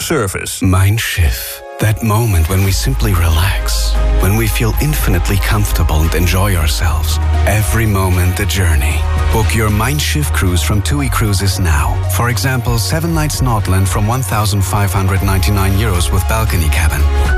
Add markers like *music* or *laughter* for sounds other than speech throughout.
service. Mindshift. That moment when we simply relax. When we feel infinitely comfortable and enjoy ourselves. Every moment the journey. Book your Mindshift cruise from TUI Cruises now. For example, 7 nights Nordland from 1,599 euros with balcony cabin.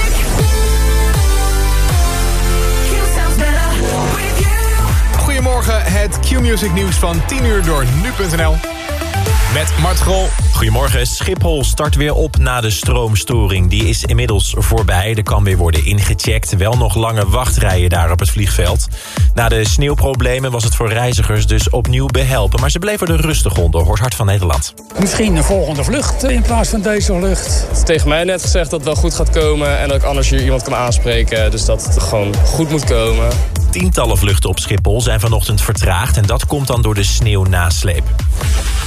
Goedemorgen, het Q-Music nieuws van 10 uur door nu.nl. Met Mart Grol. Goedemorgen. Schiphol start weer op na de stroomstoring. Die is inmiddels voorbij. Er kan weer worden ingecheckt. Wel nog lange wachtrijen daar op het vliegveld. Na de sneeuwproblemen was het voor reizigers dus opnieuw behelpen. Maar ze bleven er rustig onder, hoort Hart van Nederland. Misschien een volgende vlucht in plaats van deze vlucht. Het is tegen mij net gezegd dat het wel goed gaat komen... en dat ik anders hier iemand kan aanspreken. Dus dat het gewoon goed moet komen. Tientallen vluchten op Schiphol zijn vanochtend vertraagd... en dat komt dan door de sneeuwnasleep.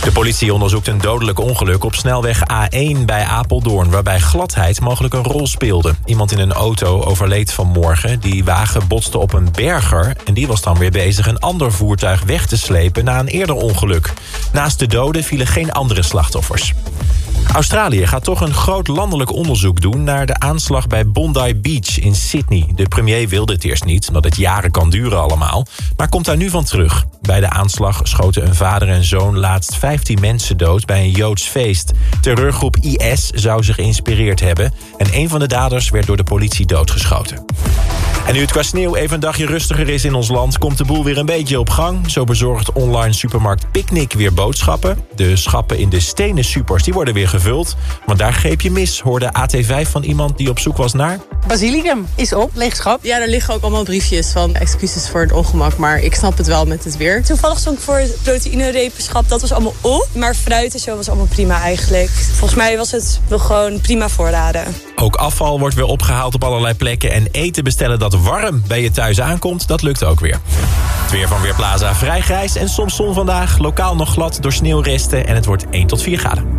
De politie onderzoekt een dodelijk ongeluk op snelweg A1 bij Apeldoorn... waarbij gladheid mogelijk een rol speelde. Iemand in een auto overleed vanmorgen. Die wagen botste op een berger... en die was dan weer bezig een ander voertuig weg te slepen... na een eerder ongeluk. Naast de doden vielen geen andere slachtoffers. Australië gaat toch een groot landelijk onderzoek doen... naar de aanslag bij Bondi Beach in Sydney. De premier wilde het eerst niet, omdat het jaren kan duren allemaal... maar komt daar nu van terug. Bij de aanslag schoten een vader en zoon laatst 15 mensen dood... bij een Joods feest. Terreurgroep IS zou zich geïnspireerd hebben... en een van de daders werd door de politie doodgeschoten. En nu het qua sneeuw even een dagje rustiger is in ons land... komt de boel weer een beetje op gang. Zo bezorgt online supermarkt Picnic weer boodschappen. De schappen in de stenen supers die worden weer gevuld. Want daar greep je mis, hoorde AT5 van iemand die op zoek was naar... Basilicum is op, leeg schap. Ja, er liggen ook allemaal briefjes van excuses voor het ongemak. Maar ik snap het wel met het weer. Toevallig stond ik voor het proteïnerepenschap. Dat was allemaal op. Maar fruit en zo was allemaal prima eigenlijk. Volgens mij was het wel gewoon prima voorraden. Ook afval wordt weer opgehaald op allerlei plekken. En eten bestellen dat warm bij je thuis aankomt, dat lukt ook weer. Het weer van Weerplaza vrij grijs en soms zon vandaag. Lokaal nog glad door sneeuwresten en het wordt 1 tot 4 graden.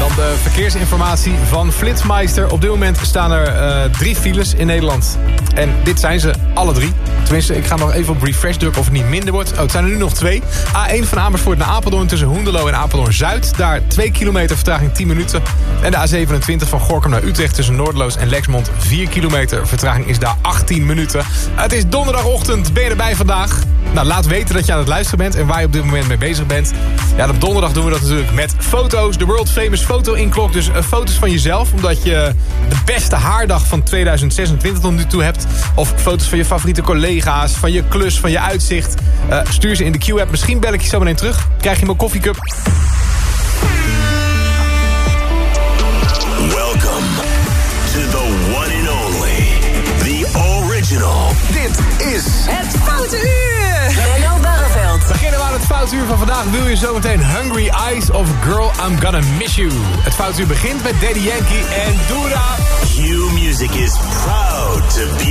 Dan de verkeersinformatie van Flitsmeister. Op dit moment staan er uh, drie files in Nederland. En dit zijn ze, alle drie. Tenminste, ik ga nog even op refresh drukken of het niet minder wordt. Oh, het zijn er nu nog twee. A1 van Amersfoort naar Apeldoorn tussen Hoendelo en Apeldoorn-Zuid. Daar 2 kilometer vertraging 10 minuten. En de A27 van Gorkum naar Utrecht tussen Noordloos en Lexmond. 4 kilometer vertraging is daar 18 minuten. Het is donderdagochtend. Ben je erbij vandaag? Nou, laat weten dat je aan het luisteren bent en waar je op dit moment mee bezig bent. Ja, op donderdag doen we dat natuurlijk met foto's. De world famous foto inklok. Dus uh, foto's van jezelf, omdat je de beste haardag van 2026 tot nu toe hebt. Of foto's van je favoriete collega's, van je klus, van je uitzicht. Uh, stuur ze in de Q-app. Misschien bel ik je zo meteen terug. Krijg je mijn koffiecup. Welcome to the one and only, the original. Dit is Het Foute Uur. Foutuur van vandaag. Wil je zometeen Hungry Eyes of Girl I'm Gonna Miss You. Het foutuur begint met Daddy Yankee en Dura. Q Music is proud to be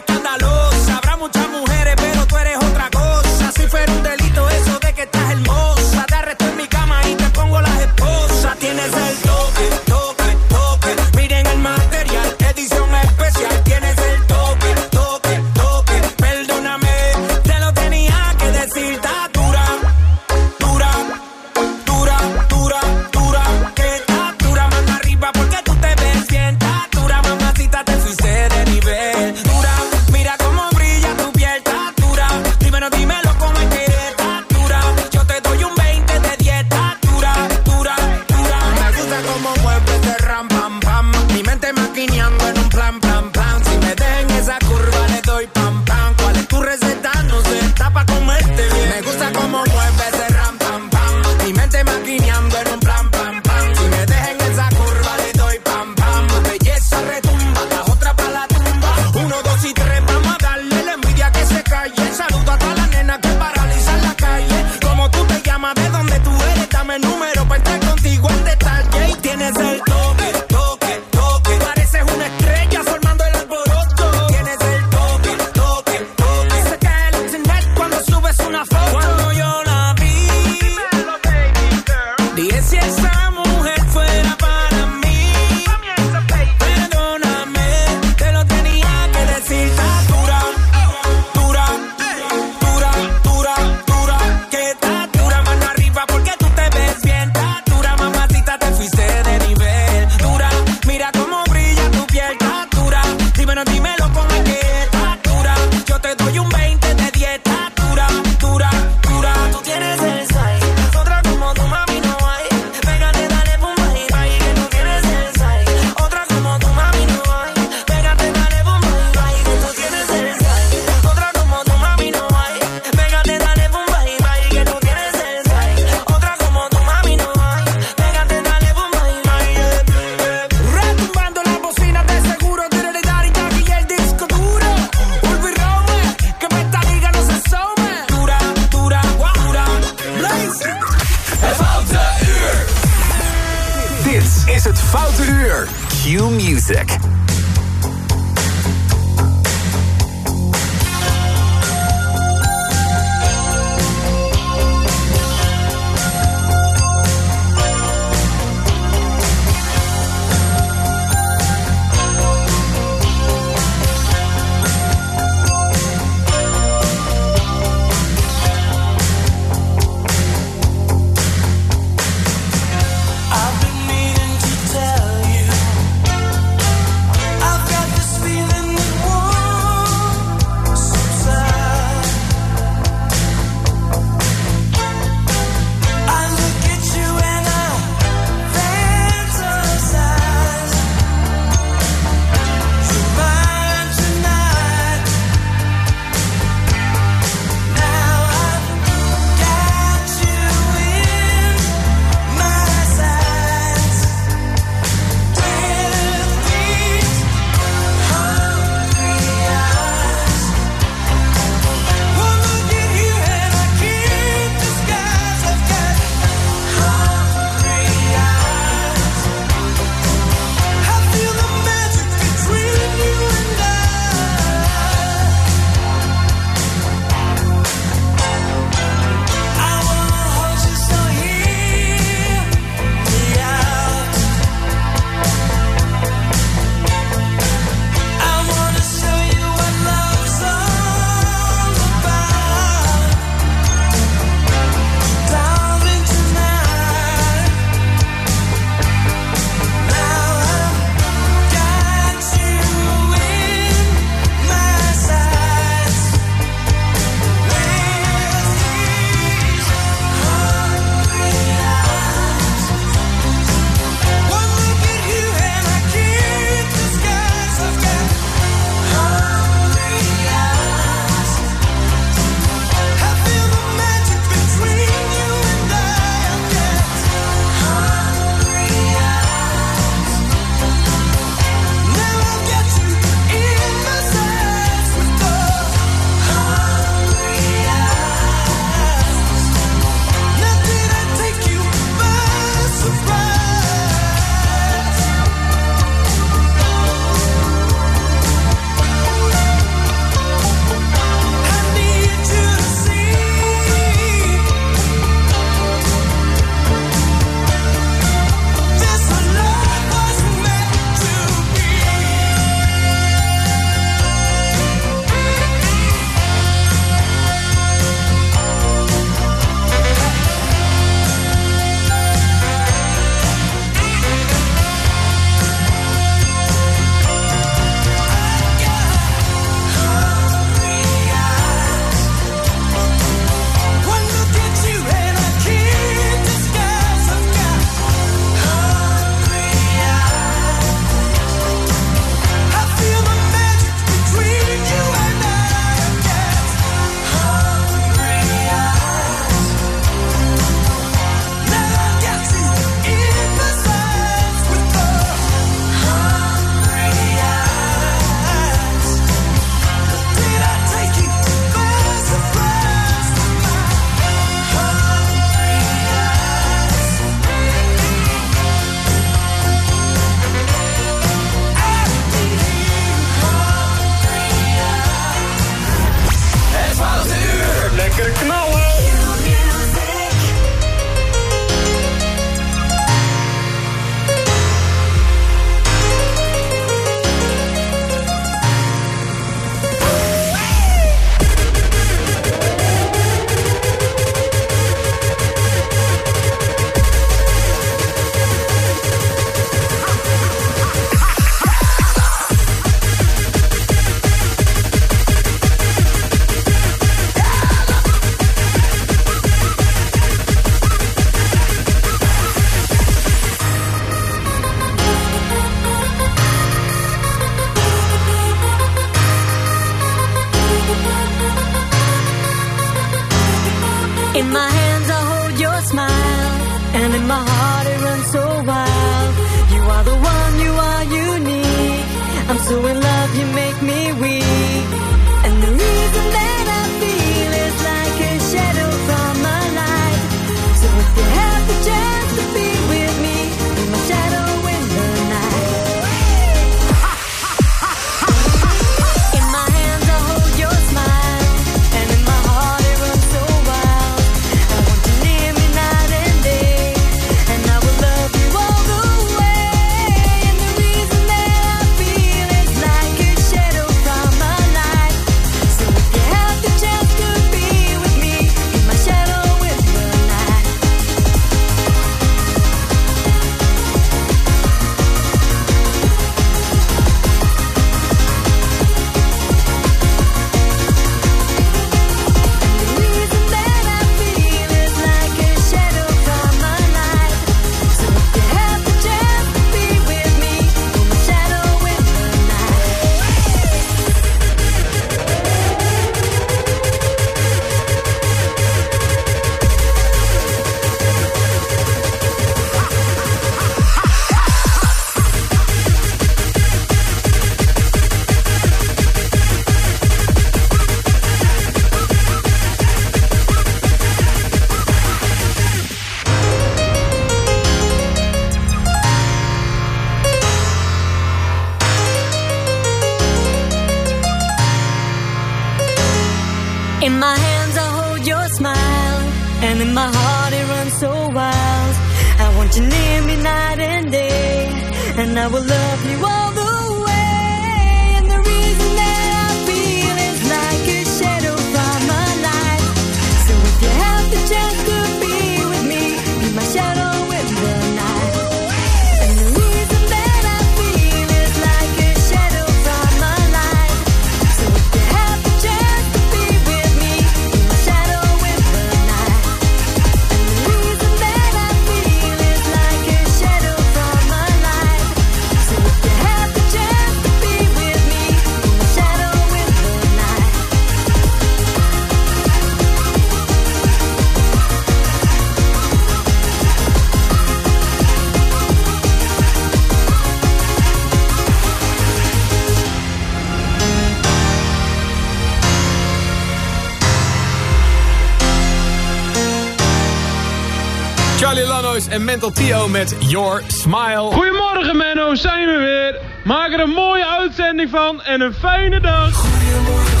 en Mental Tio met Your Smile. Goedemorgen Menno, zijn we weer. Maak er een mooie uitzending van en een fijne dag. Goedemorgen, goedemorgen.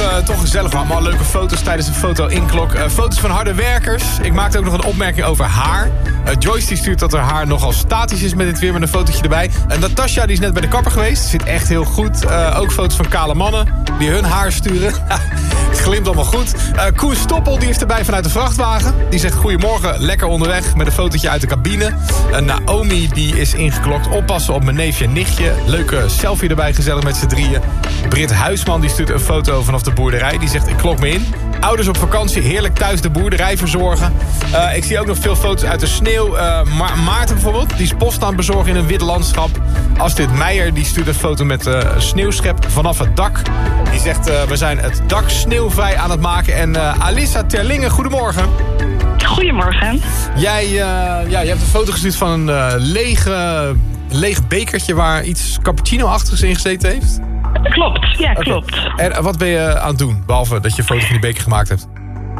Eh, toch gezellig. Allemaal leuke foto's tijdens de foto-inklok. Eh, foto's van harde werkers. Ik maakte ook nog een opmerking over haar. Eh, Joyce die stuurt dat haar haar nogal statisch is met dit weer met een fotootje erbij. En Natasja die is net bij de kapper geweest. Zit echt heel goed. Ook foto's van kale mannen die hun haar sturen. *laughs* Het glimt allemaal goed. Eh Koen Stoppel die is erbij vanuit de vrachtwagen. Die zegt goedemorgen, lekker onderweg met een fotootje uit de cabine. Naomi die is ingeklokt. Oppassen op mijn neefje en nichtje. Leuke selfie erbij, gezellig met z'n drieën. Britt Huisman die stuurt een foto vanaf de boerderij. Die zegt ik klok me in. Ouders op vakantie, heerlijk thuis de boerderij verzorgen. Eh, ik zie ook nog veel foto's uit de sneeuw. Ma- Maarten bijvoorbeeld, die is post aan het bezorgen in een wit landschap. Astrid Meijer, die stuurt een foto met een sneeuwschep vanaf het dak. Die zegt, we zijn het dak sneeuwvrij aan het maken. En Alissa Terlingen, goedemorgen. Goedemorgen. Jij, ja, jij hebt een foto gestuurd van een lege, leeg bekertje... waar iets cappuccino-achtigs in gezeten heeft. Klopt, ja klopt. En eh, wat ben je aan het doen, behalve dat je foto van die beker gemaakt hebt?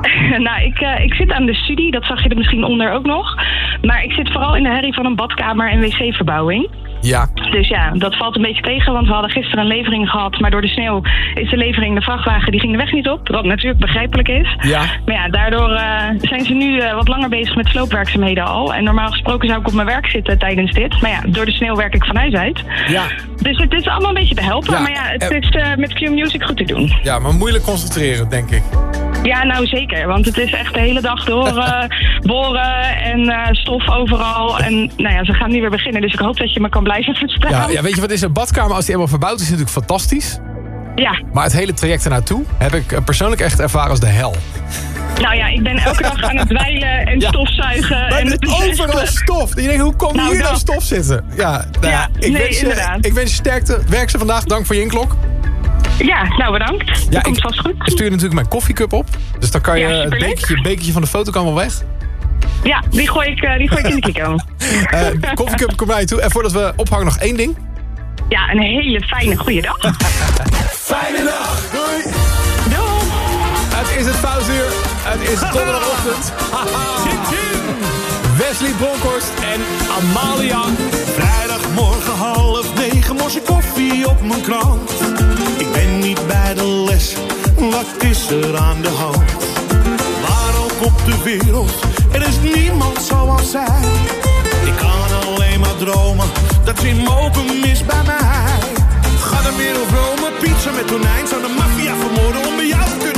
*laughs* nou, ik, eh, ik zit aan de studie, dat zag je er misschien onder ook nog. Maar ik zit vooral in de herrie van een badkamer en wc-verbouwing. Ja. Dus ja, dat valt een beetje tegen, want we hadden gisteren een levering gehad. Maar door de sneeuw is de levering, de vrachtwagen, die ging de weg niet op. Wat natuurlijk begrijpelijk is. Ja. Maar ja, daardoor eh, zijn ze nu eh, wat langer bezig met sloopwerkzaamheden al. En normaal gesproken zou ik op mijn werk zitten tijdens dit. Maar ja, door de sneeuw werk ik van huis uit. Ja. Dus het is allemaal een beetje behelpen. Ja, Maar ja, het en- is eh, met Q-Music goed te doen. Ja, maar moeilijk concentreren, denk ik. Ja, nou zeker. Want het is echt de hele dag door eh, *laughs* boren en eh, stof overal. En nou ja, ze gaan nu weer beginnen. Dus ik hoop dat je me kan blijven verstaan. Ja, ja, weet je wat is een badkamer als die eenmaal verbouwd is, is natuurlijk fantastisch. Ja. Maar het hele traject ernaartoe heb ik eh, persoonlijk echt ervaren als de hel. Nou ja, ik ben elke dag aan het dweilen en *laughs* Ja. stofzuigen. Maar en het is overal stof. Je denkt, hoe komt Nou, hier nou stof zitten? Ja, nou ja, ik, nee, wens je, ik wens je sterkte. Werk ze vandaag. Dank voor je inklok. Ja, nou bedankt. Ja, dat komt ik vast goed. stuur natuurlijk mijn koffiecup op. Dus dan kan je het bekertje, bekertje van de foto kan wel weg. Ja, die gooi ik, eh, die gooi ik in de kiko. *laughs* Eh koffiecup komt naar je toe. En voordat we ophangen nog één ding. Ja, een hele fijne goede dag. Fijne dag. Doei. Het is het pauzuur. Het is donderdagochtend. Wesley Bronkhorst en Amalia. Vrijdagmorgen half negen mors ik koffie op mijn krant. Ik ben niet bij de les, wat is er aan de hand? Waar ook op de wereld, er is niemand zoals zij. Ik kan alleen maar dromen, dat ze mogen mis bij mij. Ga de wereld Rome, pizza met tonijn. Zou de maffia vermoorden om bij jou te kunnen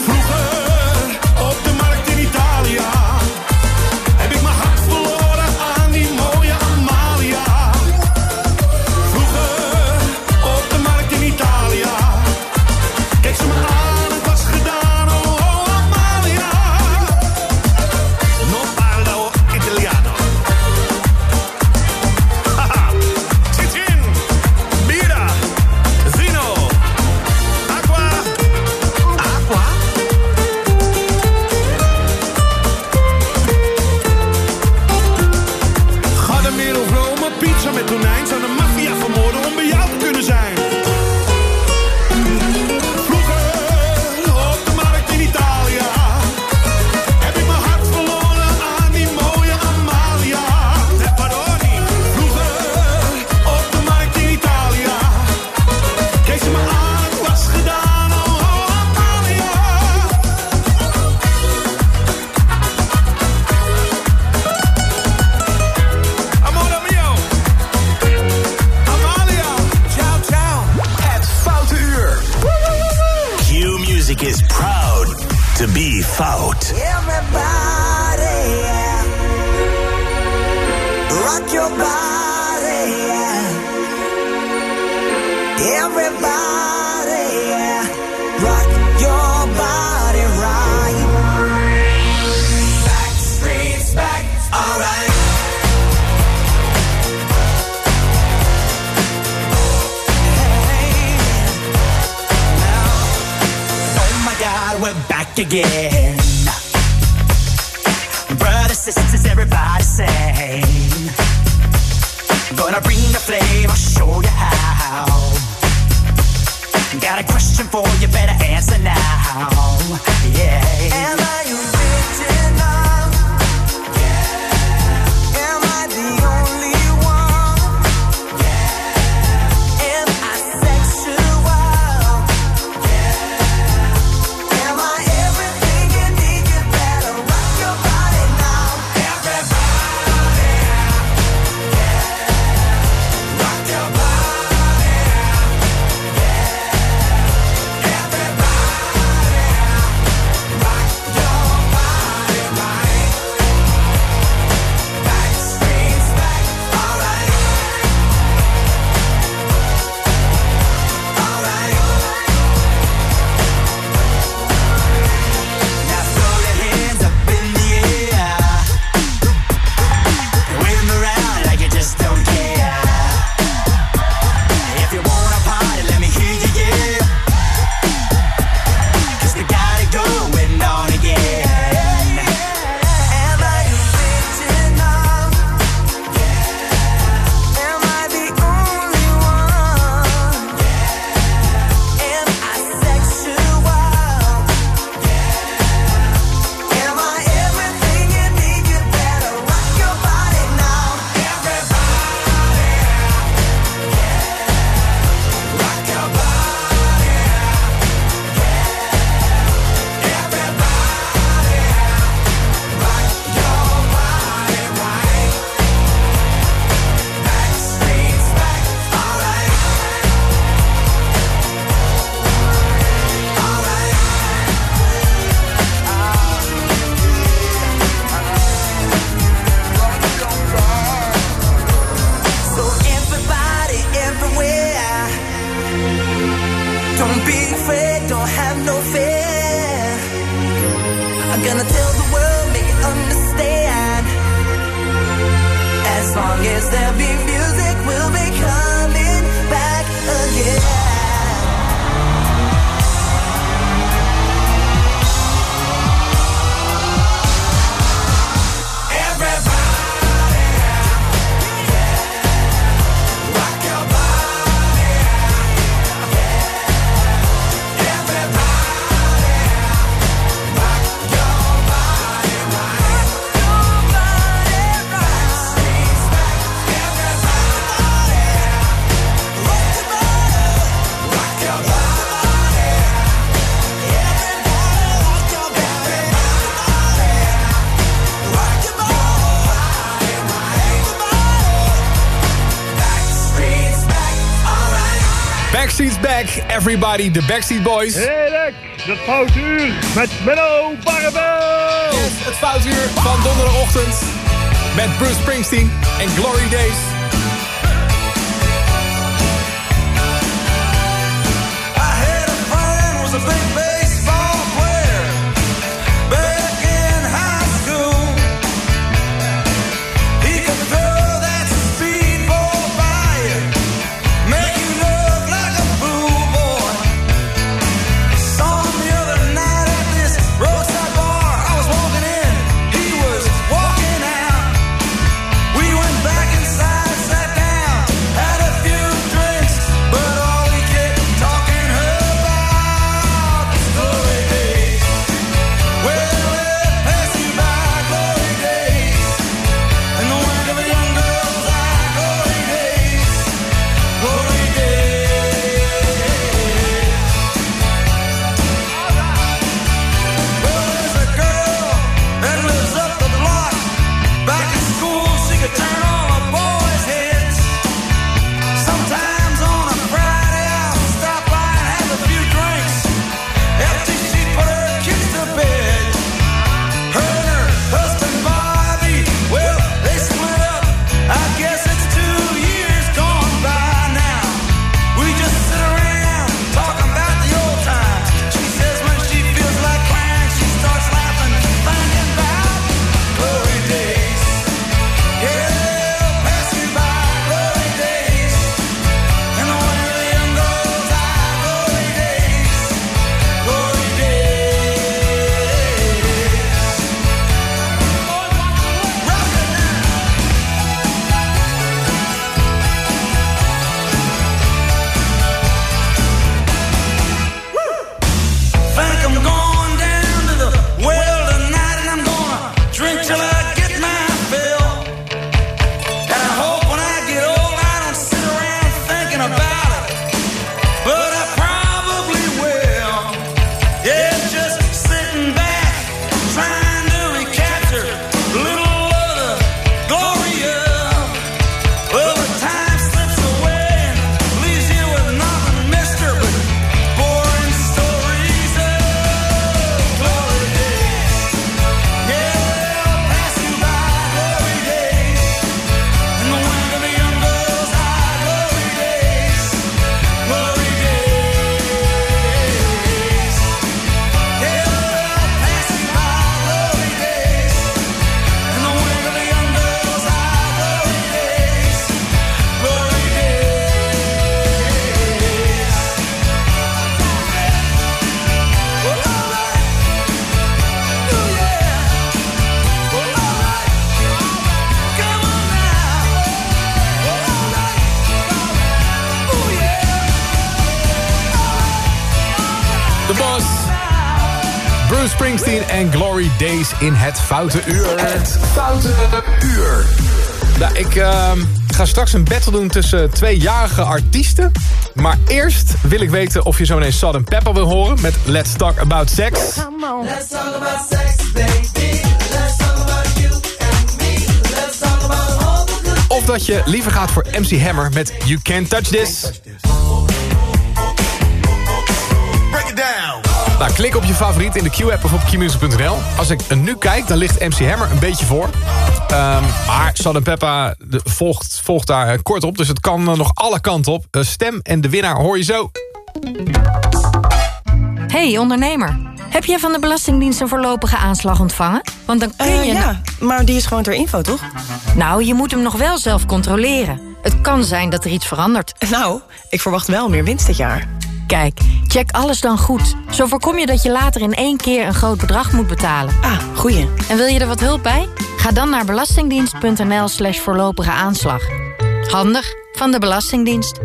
Don't be afraid, don't have no fear. I'm gonna tell the world, make it understand. As long as there be music. Everybody, the Backstreet Boys. Heerlijk, het foutuur met Menno Dit Yes, het foutuur van donderdagochtend met Bruce Springsteen en Glory Days. Days in het Foute Uur. Het Foute Uur. Nou, ik uh, ga straks een battle doen tussen twee jarige artiesten. Maar eerst wil ik weten of je zo ineens Pepper wil horen... met Let's Talk About Sex. Come on. Let's talk about sex, baby. Let's talk about you and me. Let's talk about all the good Of dat je liever gaat voor MC Hammer met You Can't Touch This. Nou, klik op je favoriet in de Q-app of op qmusic.nl. Als ik nu kijk, dan ligt MC Hammer een beetje voor. Ehm, maar Salt Peppa de, volgt, volgt daar eh, kort op, dus het kan eh, nog alle kanten op. Eh, stem en de winnaar hoor je zo. Hey ondernemer, heb jij van de Belastingdienst een voorlopige aanslag ontvangen? Want dan kun je... ja, maar die is gewoon ter info, toch? Nou, je moet hem nog wel zelf controleren. Het kan zijn dat er iets verandert. Nou, ik verwacht wel meer winst dit jaar. Kijk, check alles dan goed. Zo voorkom je dat je later in één keer een groot bedrag moet betalen. Ah, goeie. En wil je er wat hulp bij? Ga dan naar belastingdienst.nl slash voorlopige aanslag. Handig van de Belastingdienst.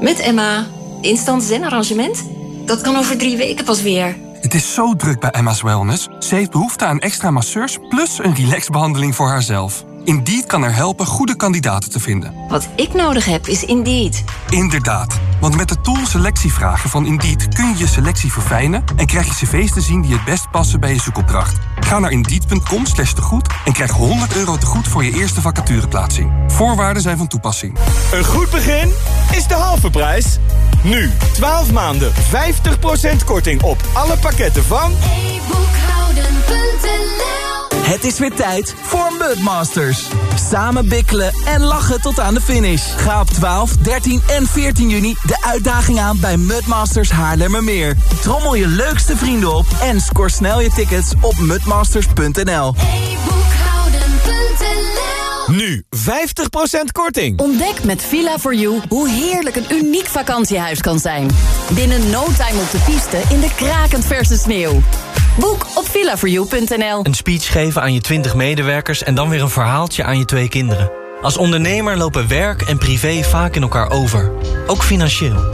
Met Emma. Instant zen-arrangement? Dat kan over drie weken pas weer. Het is zo druk bij Emma's Wellness. Ze heeft behoefte aan extra masseurs plus een relaxbehandeling voor haarzelf. Indeed kan er helpen goede kandidaten te vinden. Wat ik nodig heb is Indeed. Inderdaad, want met de tool selectievragen van Indeed kun je je selectie verfijnen en krijg je cv's te zien die het best passen bij je zoekopdracht. Ga naar indeed.com slash tegoed en krijg 100 euro tegoed voor je eerste vacatureplaatsing. Voorwaarden zijn van toepassing. Een goed begin is de halve prijs. Nu, 12 maanden, 50% korting op alle pakketten van... Het is weer tijd voor Mudmasters. Samen bikkelen en lachen tot aan de finish. Ga op 12, 13 en 14 juni de uitdaging aan bij Mudmasters Haarlemmermeer. Trommel je leukste vrienden op en score snel je tickets op mudmasters.nl. Nu 50% korting. Ontdek met Villa4You hoe heerlijk een uniek vakantiehuis kan zijn. Binnen no time op de piste in de krakend verse sneeuw. Boek op villa4you.nl. Een speech geven aan je 20 medewerkers en dan weer een verhaaltje aan je twee kinderen. Als ondernemer lopen werk en privé vaak in elkaar over. Ook financieel.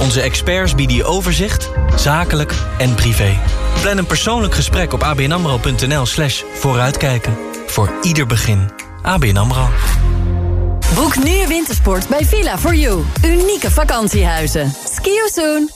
Onze experts bieden je overzicht, zakelijk en privé. Plan een persoonlijk gesprek op abnamro.nl slash vooruitkijken. Voor ieder begin. ABN AMRO. Boek nu wintersport bij Villa4You. Unieke vakantiehuizen. Ski you soon.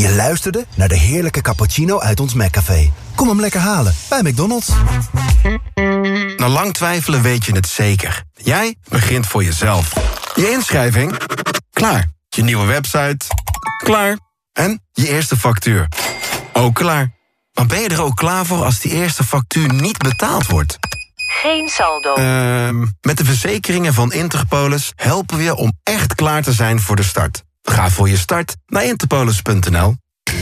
Je luisterde naar de heerlijke cappuccino uit ons McCafé. Kom hem lekker halen bij McDonald's. Na lang twijfelen weet je het zeker. Jij begint voor jezelf. Je inschrijving? Klaar. Je nieuwe website? Klaar. En je eerste factuur? Ook klaar. Maar ben je er ook klaar voor als die eerste factuur niet betaald wordt? Geen saldo. Ehm, met de verzekeringen van Interpolis helpen we je om echt klaar te zijn voor de start. Ga voor je start naar interpolis.nl.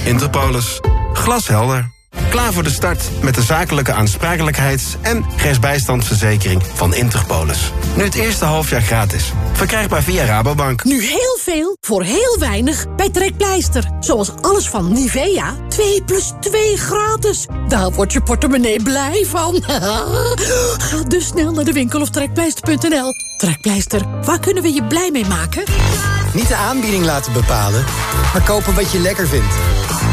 Interpolis. Glashelder. Klaar voor de start met de zakelijke aansprakelijkheids- en rechtsbijstandsverzekering van Interpolis. Nu het eerste halfjaar gratis. Verkrijgbaar via Rabobank. Nu heel veel voor heel weinig bij Trekpleister. Zoals alles van Nivea. 2 plus 2 gratis. Daar wordt je portemonnee blij van. *laughs* Ga dus snel naar de winkel of trekpleister.nl. Trekpleister, waar kunnen we je blij mee maken? Niet de aanbieding laten bepalen, maar kopen wat je lekker vindt.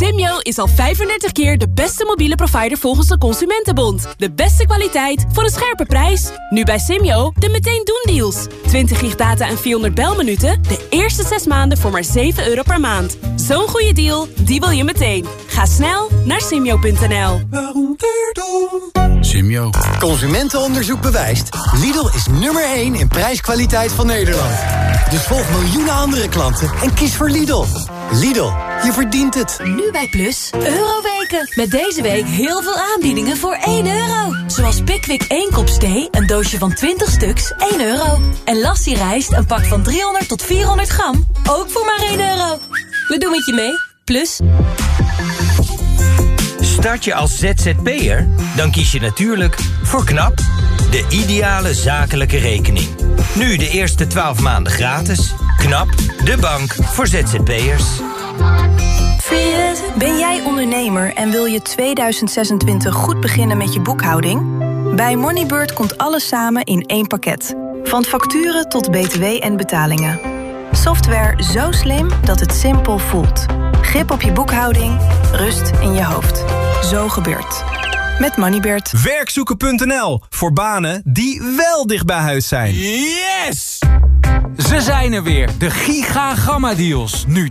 Simyo is al 35 keer de beste mobiele provider volgens de Consumentenbond. De beste kwaliteit voor een scherpe prijs. Nu bij Simyo de meteen doen deals. 20 gig data en 400 belminuten. De eerste 6 maanden voor maar 7 euro per maand. Zo'n goede deal, die wil je meteen. Ga snel naar simyo.nl. Simio. Consumentenonderzoek bewijst. Lidl is nummer 1 in prijskwaliteit van Nederland. Dus volg miljoenen andere klanten en kies voor Lidl. Lidl, je verdient het. Nu bij Plus, Euroweken. Met deze week heel veel aanbiedingen voor 1 euro. Zoals Pickwick 1 kop thee, een doosje van 20 stuks, 1 euro. En Lassie rijst, een pak van 300 tot 400 gram, ook voor maar 1 euro. We doen het je mee. Plus... Start je als ZZP'er? Dan kies je natuurlijk voor KNAP, de ideale zakelijke rekening. Nu de eerste 12 maanden gratis. KNAP, de bank voor ZZP'ers. Ben jij ondernemer en wil je 2026 goed beginnen met je boekhouding? Bij Moneybird komt alles samen in één pakket. Van facturen tot btw en betalingen. Software zo slim dat het simpel voelt. Grip op je boekhouding, rust in je hoofd. Zo gebeurt. Met Moneybird. Werkzoeken.nl voor banen die wel dicht bij huis zijn. Yes! Ze zijn er weer, de Giga Gamma Deals. Nu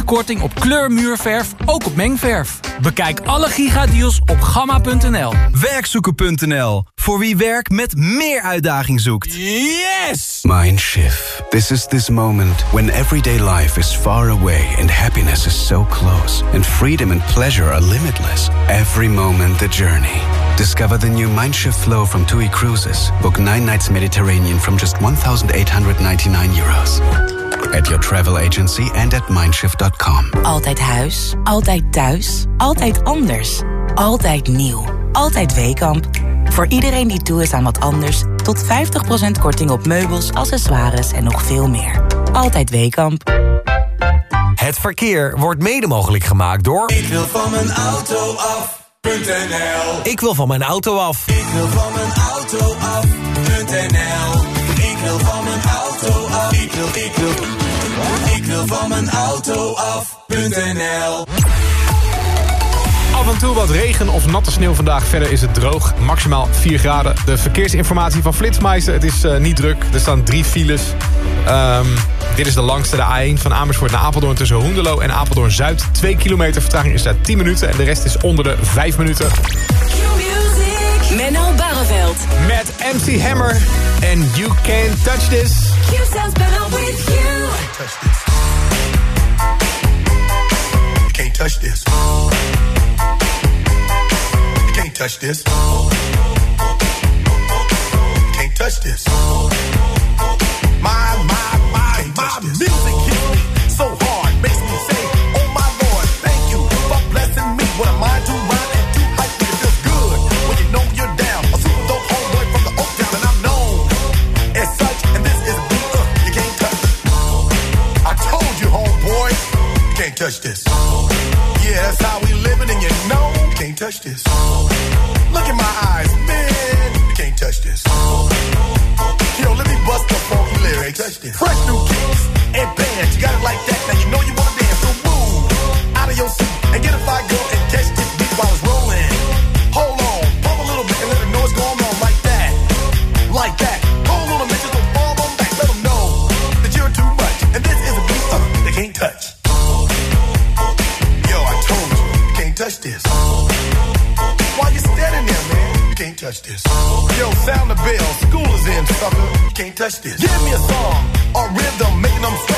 30% korting op kleurmuurverf, ook op mengverf. Bekijk alle Giga Deals op gamma.nl. Werkzoeken.nl voor wie werk met meer uitdaging zoekt. Yes! Mindshift. This is this moment when everyday life is far away and happiness is so close. And freedom and pleasure are limitless. Every moment the journey. Discover the new Mindshift flow from TUI Cruises. Book nine nights Mediterranean from just 1,899 euros. At your travel agency and at mindshift.com. Altijd huis, altijd thuis, altijd anders. Altijd nieuw, altijd Weekamp. Voor iedereen die toe is aan wat anders... tot 50% korting op meubels, accessoires en nog veel meer. Altijd Weekamp. Het verkeer wordt mede mogelijk gemaakt door... Ik wil van mijn auto af.nl Ik wil van mijn auto af. Ik wil van mijn auto af.nl Ik wil van mijn auto af. Ik wil, ik wil, ik wil van mijn auto af.nl Af en toe wat regen of natte sneeuw vandaag. Verder is het droog. Maximaal 4 graden. De verkeersinformatie van Flitsmeister. Het is uh, niet druk. Er staan drie files. Um, dit is de langste, de A1 van Amersfoort naar Apeldoorn... tussen Hoendelo en Apeldoorn-Zuid. 2 kilometer vertraging is daar 10 minuten... en de rest is onder de 5 minuten. Menno Barreveld. Met MC Hammer en You Can't Touch This. Q sounds better with you. Can't touch this. You can't touch this. Can't touch this. My, my, my, my music hits me so hard, makes me say, Oh my Lord, thank you for blessing me. What a mind to rhyme and to hype me. It feels good when you know you're down. A super dope homeboy from the Oak Town, and I'm known as such. And this is a beat uh, you can't touch. I told you, homeboy, you can't touch this. Yeah, that's how we living, and you know, can't touch this. Lyrics. Fresh new kicks and bands, you got it like that. Now you know you wanna dance, so move out of your seat and get a fire girl and catch this beat while it's rolling. Hold on, pump a little bit and let them know what's going on like that, like that. Fall on back. Let them know that you're too much, and this is a beat they can't touch. Yo, I told you, you can't touch this. Why you standing there, man? You can't touch this. Yo, sound sucker. Can't touch this. Give me a song or rhythm, making them sweat.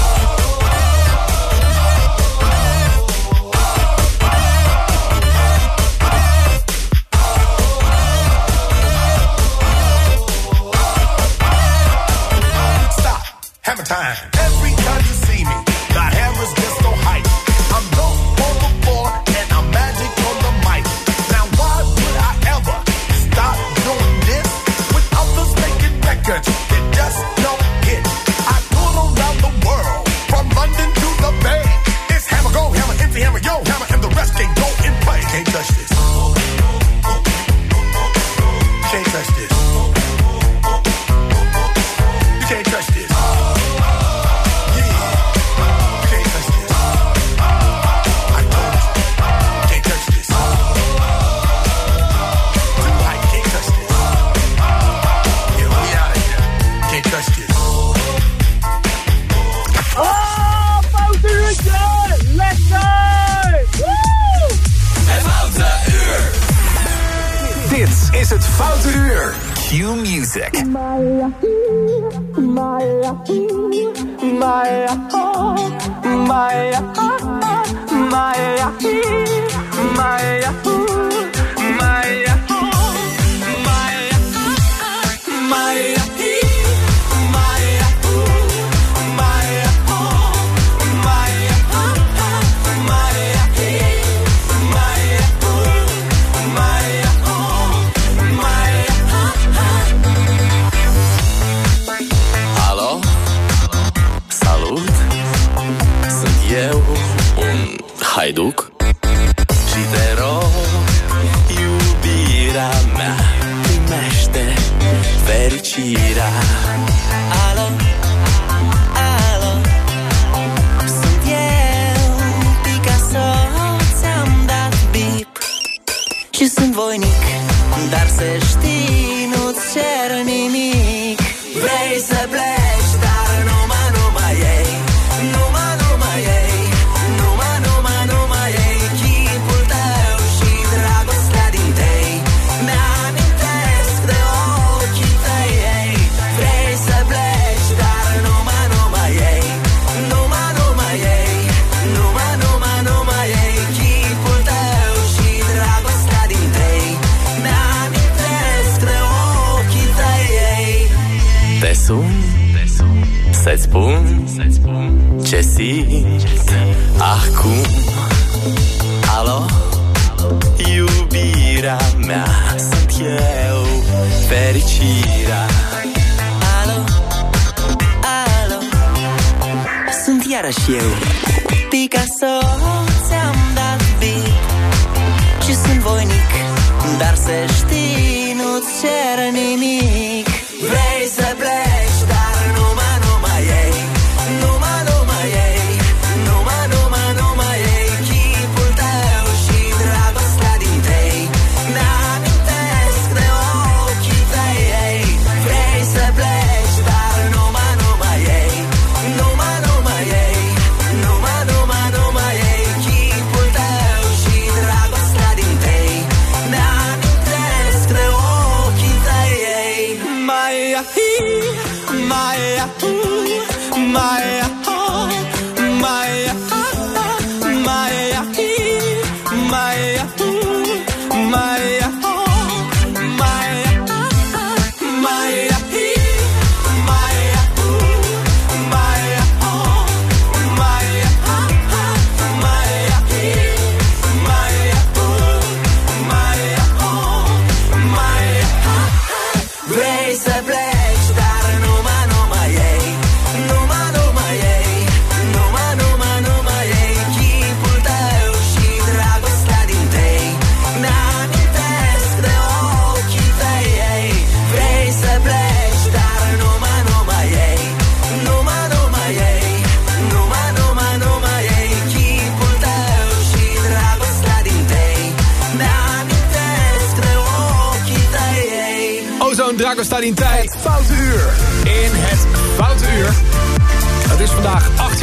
найду.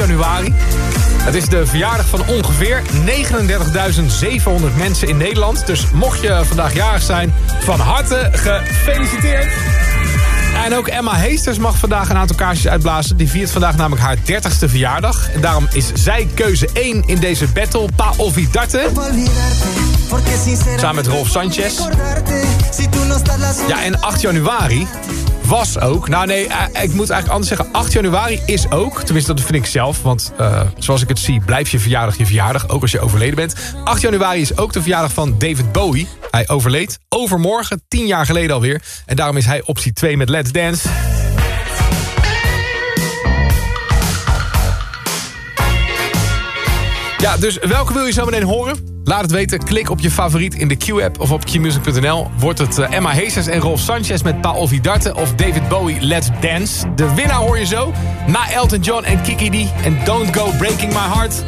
Januari. Het is de verjaardag van ongeveer 39.700 mensen in Nederland. Dus mocht je vandaag jarig zijn, van harte gefeliciteerd. En ook Emma Heesters mag vandaag een aantal kaarsjes uitblazen. Die viert vandaag namelijk haar 30ste verjaardag. En daarom is zij keuze 1 in deze battle. Pa Ovi Darte. Samen met Rolf Sanchez. Ja, en 8 januari was ook... Nou nee, eh, ik moet eigenlijk anders zeggen. 8 januari is ook, tenminste dat vind ik zelf... want uh, zoals ik het zie, blijf je verjaardag je verjaardag... ook als je overleden bent. 8 januari is ook de verjaardag van David Bowie. Hij overleed overmorgen, 10 jaar geleden alweer. En daarom is hij optie 2 met Let's Dance... Ja, dus welke wil je zo meteen horen? Laat het weten. Klik op je favoriet in de Q-app of op qmusic.nl. Wordt het uh, Emma Heesters en Rolf Sanchez met Paul Vidarte of David Bowie Let's Dance. De winnaar hoor je zo. Na Elton John en Kiki D. En Don't Go Breaking My Heart.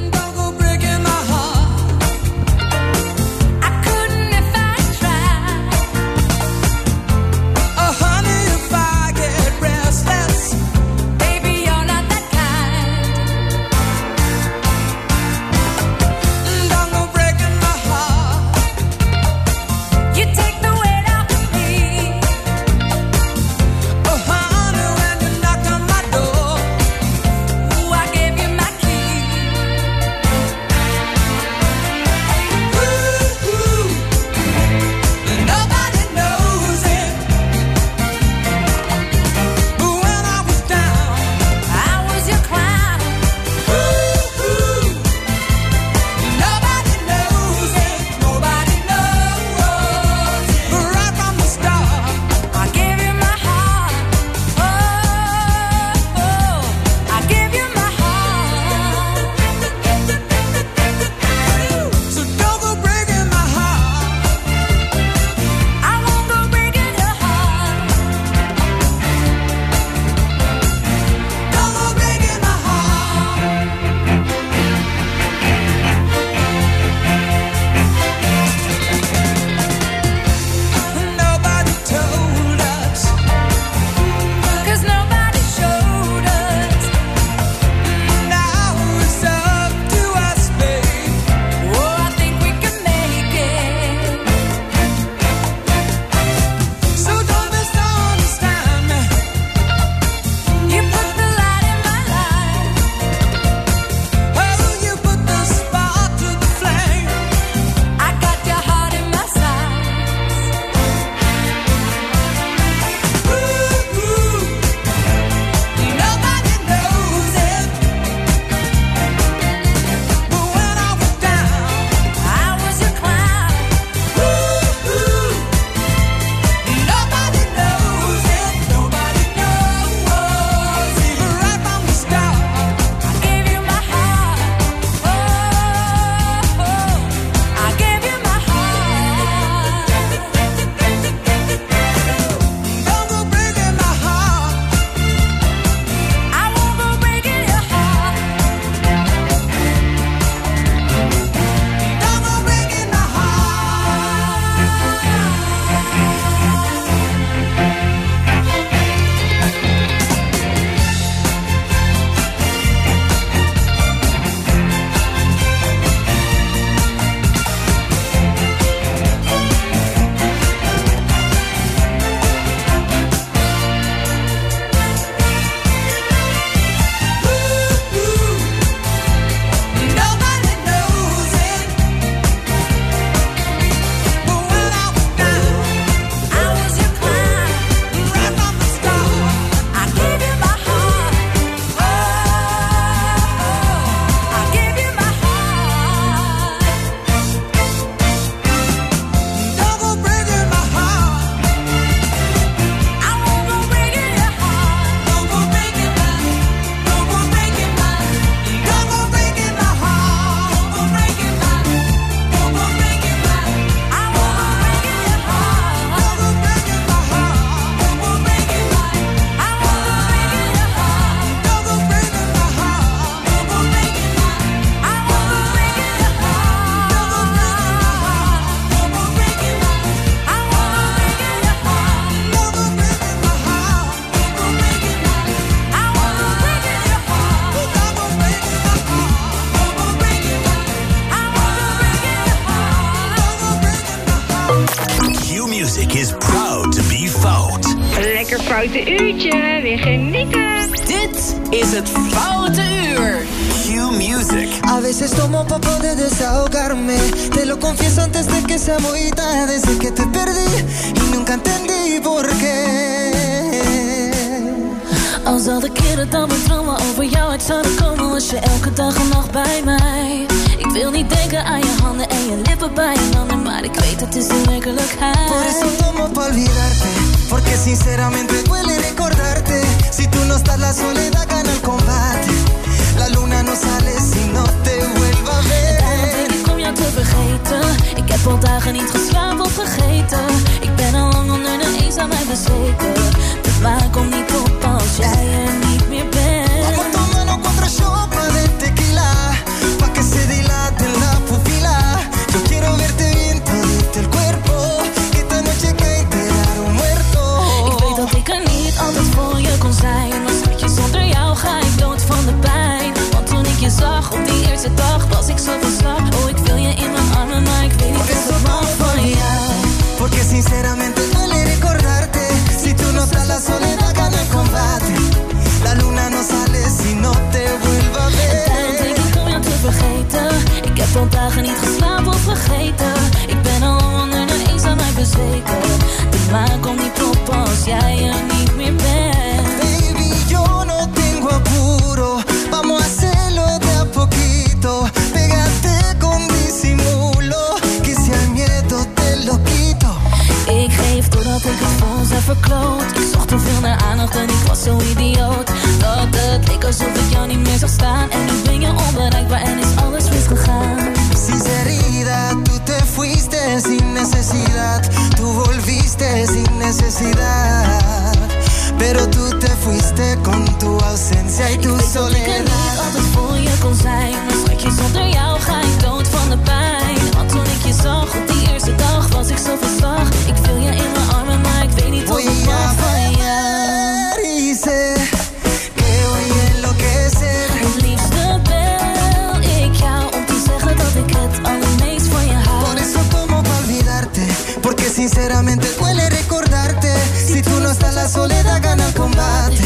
Zouden komen Was je elke dag en nacht bij mij Ik wil niet denken aan je handen en je lippen bij je handen Maar ik weet het is de werkelijkheid Por eso tomo pa olvidarte. Porque sinceramente duele recordarte. Si tú no estás, la soledad gana el combate. La luna no sale si no te vuelva a ver. Daarom denk ik om jou te vergeten Ik heb al dagen niet geslapen of vergeten Ik ben al lang onder de eenzaamheid bezweken De maan komt niet op als jij er niet meer bent dagen niet geslapen of vergeten. Ik ben al onder de eenzaamheid bezweken. De maan komt niet op als jij er niet meer bent. Baby, yo no tengo apuro. Doordat ik het voor ons verkloot. Ik zocht te veel naar aandacht en ik was zo idioot. Dat het leek alsof ik jou niet meer zag staan. En nu ben je onbereikbaar en is alles misgegaan. Sinceridad, tú te fuiste sin necesidad. Tú volviste sin necesidad. Pero tú te fuiste con tu ausencia y tu Ik weet dat ik soledad. niet altijd voor je kon zijn. Maar schatje, zonder jou ga ik dood van de pijn. Want toen ik je zag op die eerste dag was ik zo van slag. Ik wil je in mijn sinceramente duele recordarte. Si tú no estás, la soledad gana el combate.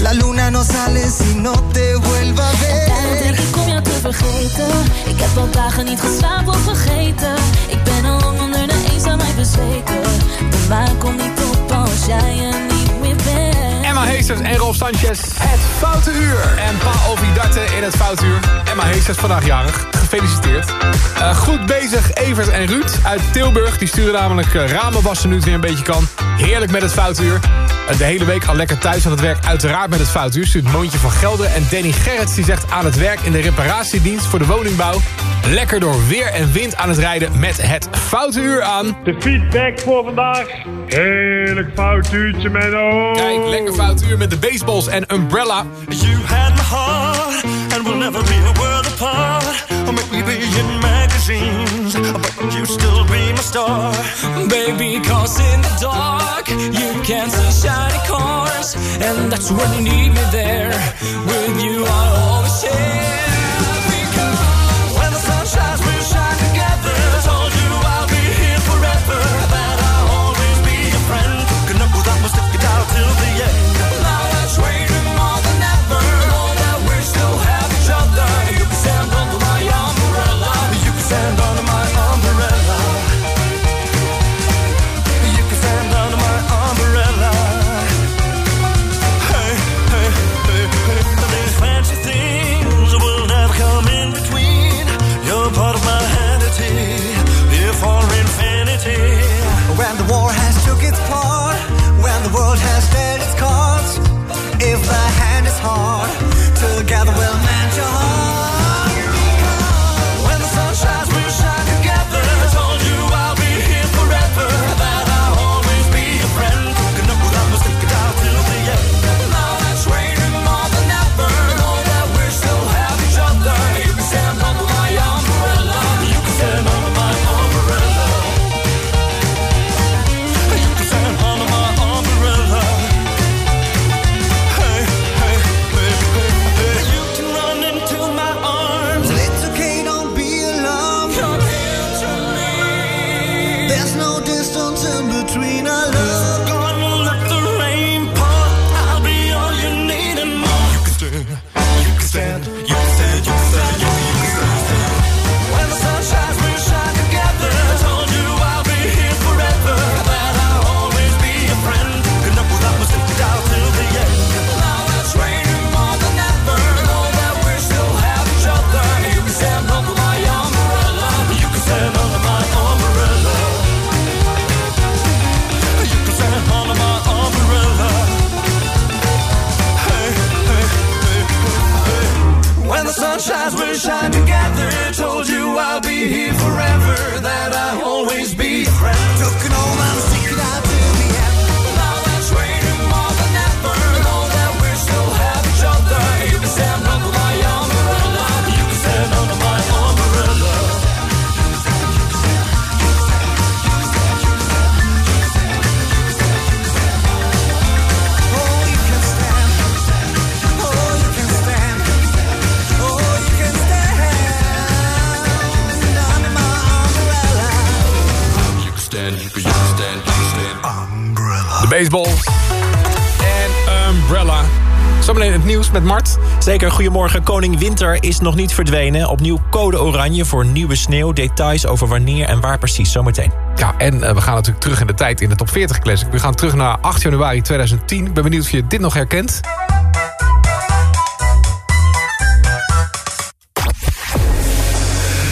La luna no sale si no te vuelva a Daarom denk ver. ik om jou te vergeten Ik heb al dagen niet geslapen of vergeten Ik ben al lang onder de eenzaamheid bezweken De maan komt niet op als jij er niet meer bent Emma Heesters en Rolf Sanchez. Het Foute Uur. En Paul Vidarte in het Foute Uur. Emma Heesters vandaag jarig. Gefeliciteerd. Eh, goed bezig Evert en Ruud uit Tilburg. Die sturen namelijk eh, ramen wassen nu het weer een beetje kan. Heerlijk met het Foute Uur. Eh, de hele week al lekker thuis aan het werk. Uiteraard met het Foute Uur. Stuurt Moontje van Gelder. En Danny Gerrits die zegt aan het werk in de reparatiedienst voor de woningbouw. Lekker door weer en wind aan het rijden met het Foute Uur aan. De feedback voor vandaag. Heerlijk fout uurtje, Menno. Kijk, lekker Foute Uur met de baseballs en Umbrella. You had my heart, we'll never be a world apart. Or maybe be in magazines, but you still be my star. Baby, cause in the dark you can't see shiny cars, and that's when you need me there. With you, I always share. Zeker, goedemorgen. Koning Winter is nog niet verdwenen. Opnieuw code oranje voor nieuwe sneeuw. Details over wanneer en waar precies zometeen. Ja, en eh, we gaan natuurlijk terug in de tijd in de top 40 classic. We gaan terug naar 8 januari 2010. Ik ben benieuwd of je dit nog herkent.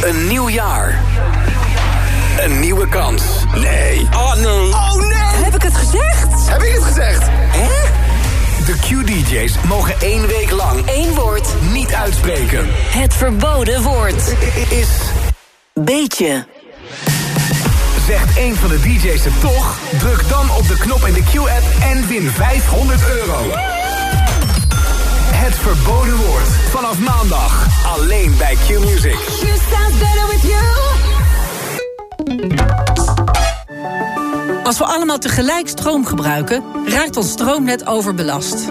Een nieuw jaar. Een nieuwe kans. Nee. Oh nee. Oh Q-DJ's mogen één week lang Eén woord. niet uitspreken. Het verboden woord. Is Beetje. Zegt één van de DJ's het toch? Druk dan op de knop in de Q-app en win 500 euro. Het verboden woord. Vanaf maandag. Alleen bij Q-Music. You sound better with you. Als we allemaal tegelijk stroom gebruiken, raakt ons stroomnet overbelast.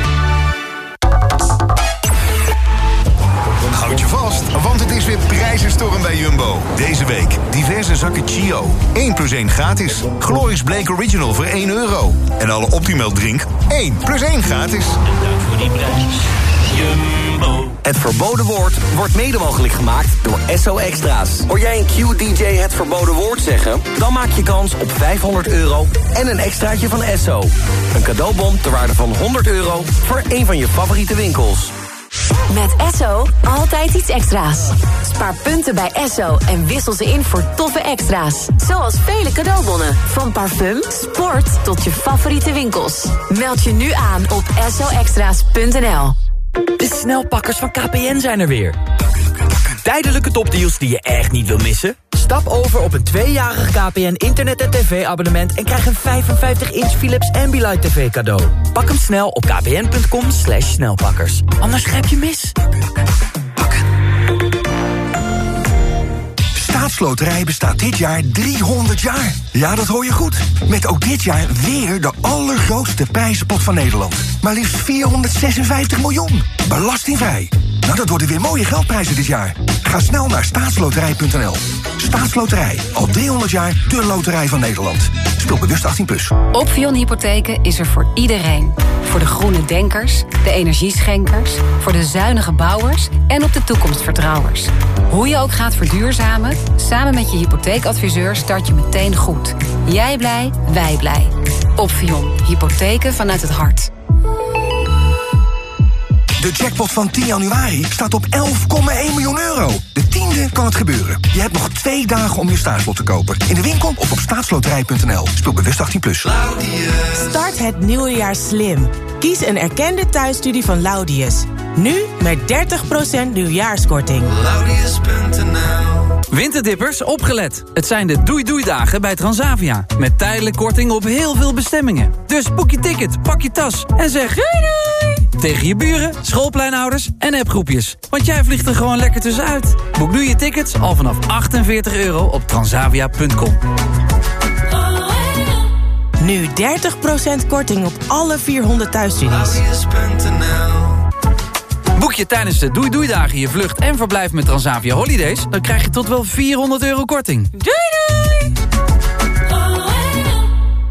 Houd je vast, want het is weer prijzenstorm bij Jumbo. Deze week diverse zakken Chio. 1 plus 1 gratis. Glorious Blake Original voor 1 euro. En alle Optimal drink 1 plus 1 gratis. Dank voor die prijs. Jumbo. Het verboden woord wordt mede mogelijk gemaakt door SO Extra's. Hoor jij een Q-DJ het verboden woord zeggen? Dan maak je kans op 500 euro en een extraatje van SO. Een cadeaubon ter waarde van 100 euro voor een van je favoriete winkels. Met Esso altijd iets extra's. Spaar punten bij Esso en wissel ze in voor toffe extra's. Zoals vele cadeaubonnen. Van parfum, sport tot je favoriete winkels. Meld je nu aan op essoextra's.nl. De snelpakkers van KPN zijn er weer. Tijdelijke topdeals die je echt niet wil missen? Stap over op een tweejarig KPN internet- en tv-abonnement... en krijg een 55-inch Philips Ambilight TV cadeau. Pak hem snel op kpn.com slash snelpakkers. Anders grijp je mis. Staatsloterij bestaat dit jaar 300 jaar. Ja, dat hoor je goed. Met ook dit jaar weer de allergrootste prijzenpot van Nederland. Maar liefst 456 miljoen. Belastingvrij. Nou, dat worden weer mooie geldprijzen dit jaar. Ga snel naar staatsloterij.nl. Staatsloterij. Al 300 jaar de loterij van Nederland. Speel bewust 18+. Plus. Opvion Hypotheken is er voor iedereen. Voor de groene denkers, de energieschenkers, voor de zuinige bouwers en op de toekomstvertrouwers. Hoe je ook gaat verduurzamen, samen met je hypotheekadviseur start je meteen goed. Jij blij, wij blij. Opvion. Hypotheken vanuit het hart. De jackpot van 10 januari staat op 11,1 miljoen euro. De tiende kan het gebeuren. Je hebt nog twee dagen om je staatslot te kopen. In de winkel of op staatsloterij.nl. Speel bewust 18+. Plus. Start het nieuwe jaar slim. Kies een erkende thuisstudie van Laudius. Nu met 30% nieuwjaarskorting. Winterdippers, opgelet. Het zijn de doei-doei-dagen bij Transavia. Met tijdelijk korting op heel veel bestemmingen. Dus boek je ticket, pak je tas en zeg doei doei! Tegen je buren, schoolpleinouders en appgroepjes. Want jij vliegt er gewoon lekker tussenuit. Boek nu je tickets al vanaf 48 euro op transavia.com. Nu 30% korting op alle 400 thuisstudies. Boek je tijdens de Doei Doei Dagen je vlucht en verblijf met Transavia Holidays... dan krijg je tot wel 400 euro korting. Doei doei!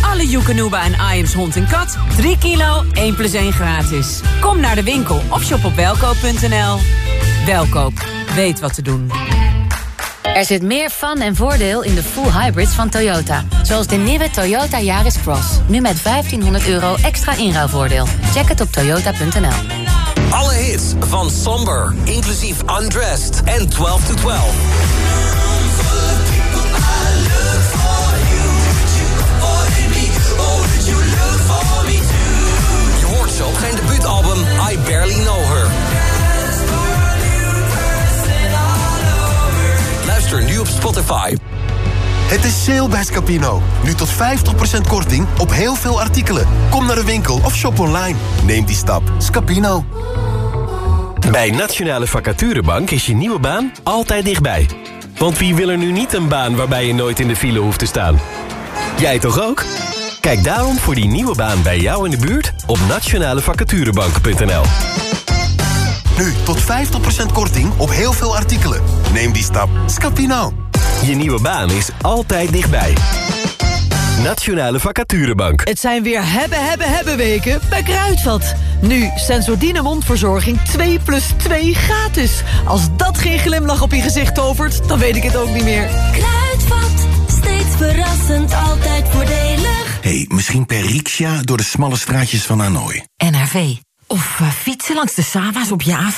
Alle Joekanuba en Iams hond en kat. 3 kilo, 1 plus 1 gratis. Kom naar de winkel of shop op welkoop.nl. Welkoop, weet wat te doen. Er zit meer fun en voordeel in de full hybrids van Toyota. Zoals de nieuwe Toyota Yaris Cross. Nu met 1500 euro extra inruilvoordeel. Check het op toyota.nl. Alle hits van Somber, inclusief Undressed en 12 to 12. I Barely Know Her. Luister nu op Spotify. Het is sale bij Scapino. Nu tot 50% korting op heel veel artikelen. Kom naar de winkel of shop online. Neem die stap. Scapino. Bij Nationale Vacaturebank is je nieuwe baan altijd dichtbij. Want wie wil er nu niet een baan waarbij je nooit in de file hoeft te staan? Jij toch ook? Kijk daarom voor die nieuwe baan bij jou in de buurt op nationalevacaturebank.nl. Nu tot 50% korting op heel veel artikelen. Neem die stap. Scapino. Je nieuwe baan is altijd dichtbij. Nationale Vacaturebank. Het zijn weer hebben, hebben, hebben weken bij Kruidvat. Nu Sensordine mondverzorging 2 plus 2 gratis. Als dat geen glimlach op je gezicht tovert, dan weet ik het ook niet meer. Kruidvat, steeds verrassend, altijd voordelig. Hey, misschien per riksja door de smalle straatjes van Hanoi. NRV. Of eh, fietsen langs de Sava's op Java.